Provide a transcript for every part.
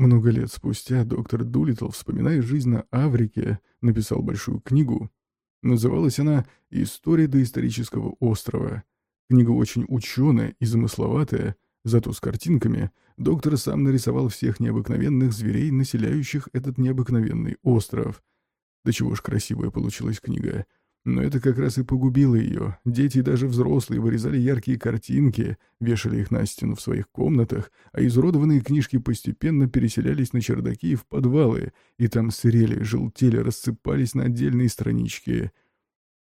Много лет спустя доктор Дулиттл, вспоминая жизнь на Аврике, написал большую книгу. Называлась она «История доисторического острова». Книга очень ученая и замысловатая, зато с картинками. Доктор сам нарисовал всех необыкновенных зверей, населяющих этот необыкновенный остров. Да чего ж красивая получилась книга. Но это как раз и погубило ее. Дети и даже взрослые вырезали яркие картинки, вешали их на стену в своих комнатах, а изуродованные книжки постепенно переселялись на чердаки и в подвалы, и там сырели, желтели, рассыпались на отдельные странички.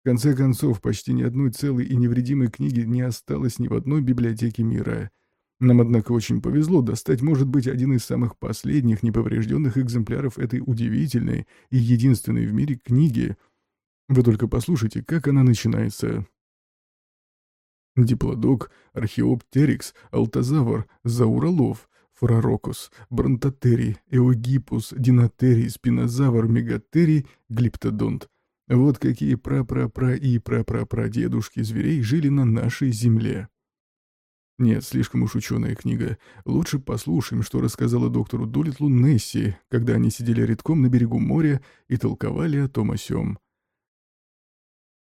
В конце концов, почти ни одной целой и невредимой книги не осталось ни в одной библиотеке мира. Нам, однако, очень повезло достать, может быть, один из самых последних неповрежденных экземпляров этой удивительной и единственной в мире книги — вы только послушайте, как она начинается. Диплодок, археоптерикс, алтозавр, зауролов, фророкус, бронтотерий, эогипус, динотерий, спинозавр, мегатерий, глиптодонт. Вот какие пра-пра-пра и пра-пра-пра-дедушки зверей жили на нашей земле. Нет, слишком уж ученая книга. Лучше послушаем, что рассказала доктору Дулитлу Несси, когда они сидели редком на берегу моря и толковали о том о сём.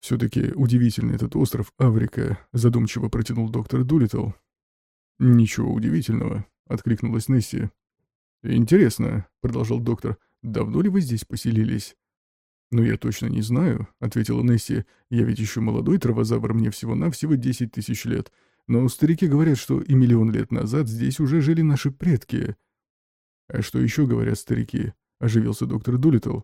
«Все-таки удивительный этот остров Аврика», — задумчиво протянул доктор Дулиттл. «Ничего удивительного», — откликнулась Несси. «Интересно», — продолжал доктор, — «давно ли вы здесь поселились?» «Ну, я точно не знаю», — ответила Несси. «Я ведь еще молодой травозавр, мне всего-навсего десять тысяч лет. Но старики говорят, что и миллион лет назад здесь уже жили наши предки». «А что еще говорят старики?» — оживился доктор Дулиттл.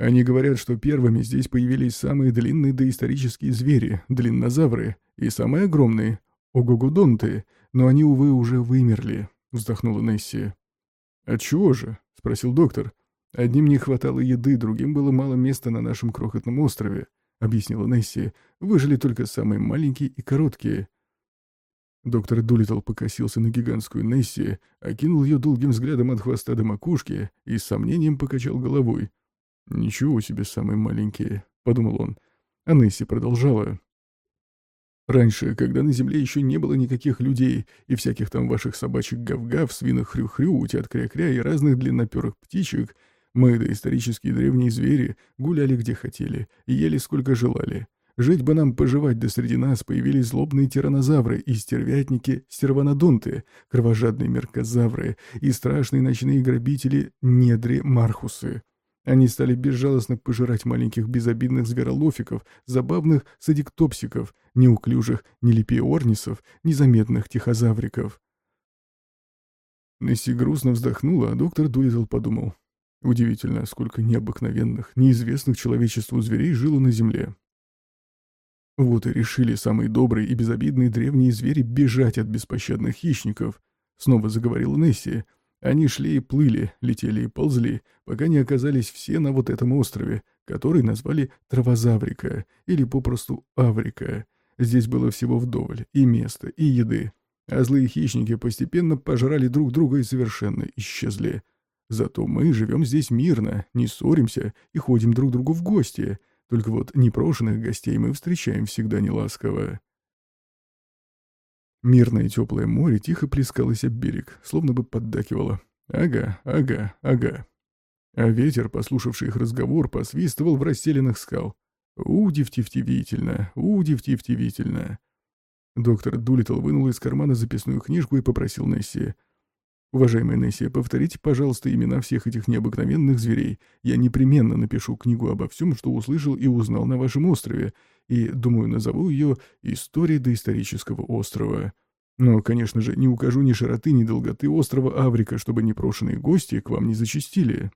Они говорят, что первыми здесь появились самые длинные доисторические звери, длиннозавры, и самые огромные — огогудонты, но они, увы, уже вымерли, — вздохнула Несси. «Отчего же?» — спросил доктор. «Одним не хватало еды, другим было мало места на нашем крохотном острове», — объяснила Несси. «Выжили только самые маленькие и короткие». Доктор Дулитл покосился на гигантскую Несси, окинул ее долгим взглядом от хвоста до макушки и с сомнением покачал головой. «Ничего себе самые маленькие», — подумал он. А Несси продолжала. «Раньше, когда на земле еще не было никаких людей и всяких там ваших собачек гав-гав, свинок хрю-хрю, утят кря-кря и разных длинноперых птичек, мы, доисторические древние звери, гуляли где хотели и ели сколько желали. Жить бы нам поживать, да среди нас появились злобные тиранозавры и стервятники, стерванодонты, кровожадные меркозавры и страшные ночные грабители недри-мархусы. Они стали безжалостно пожирать маленьких безобидных зверолофиков, забавных садиктопсиков, неуклюжих нелепиорнисов, незаметных тихозавриков. Несси грустно вздохнула, а доктор Дуизел подумал. Удивительно, сколько необыкновенных, неизвестных человечеству зверей жило на Земле. Вот и решили самые добрые и безобидные древние звери бежать от беспощадных хищников. Снова заговорила Несси. Они шли и плыли, летели и ползли, пока не оказались все на вот этом острове, который назвали Травозаврика, или попросту Аврика. Здесь было всего вдоволь, и места, и еды. А злые хищники постепенно пожрали друг друга и совершенно исчезли. Зато мы живем здесь мирно, не ссоримся и ходим друг другу в гости. Только вот непрошенных гостей мы встречаем всегда неласково. Мирное теплое море тихо плескалось об берег, словно бы поддакивало. Ага, ага, ага. А ветер, послушавший их разговор, посвистывал в расселенных скал. Удивтивтивительно, удивтивтивительно. Доктор Дулитл вынул из кармана записную книжку и попросил Несси. «Уважаемая Несси, повторите, пожалуйста, имена всех этих необыкновенных зверей. Я непременно напишу книгу обо всем, что услышал и узнал на вашем острове, и, думаю, назову ее «История доисторического острова». Но, конечно же, не укажу ни широты, ни долготы острова Аврика, чтобы непрошенные гости к вам не зачастили.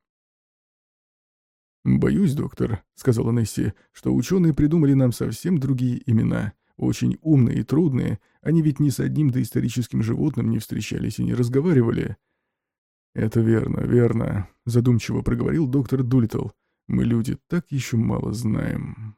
«Боюсь, доктор», — сказала Несси, — «что ученые придумали нам совсем другие имена, очень умные и трудные, они ведь ни с одним доисторическим животным не встречались и не разговаривали». «Это верно, верно», — задумчиво проговорил доктор Дулитл. «Мы люди так еще мало знаем».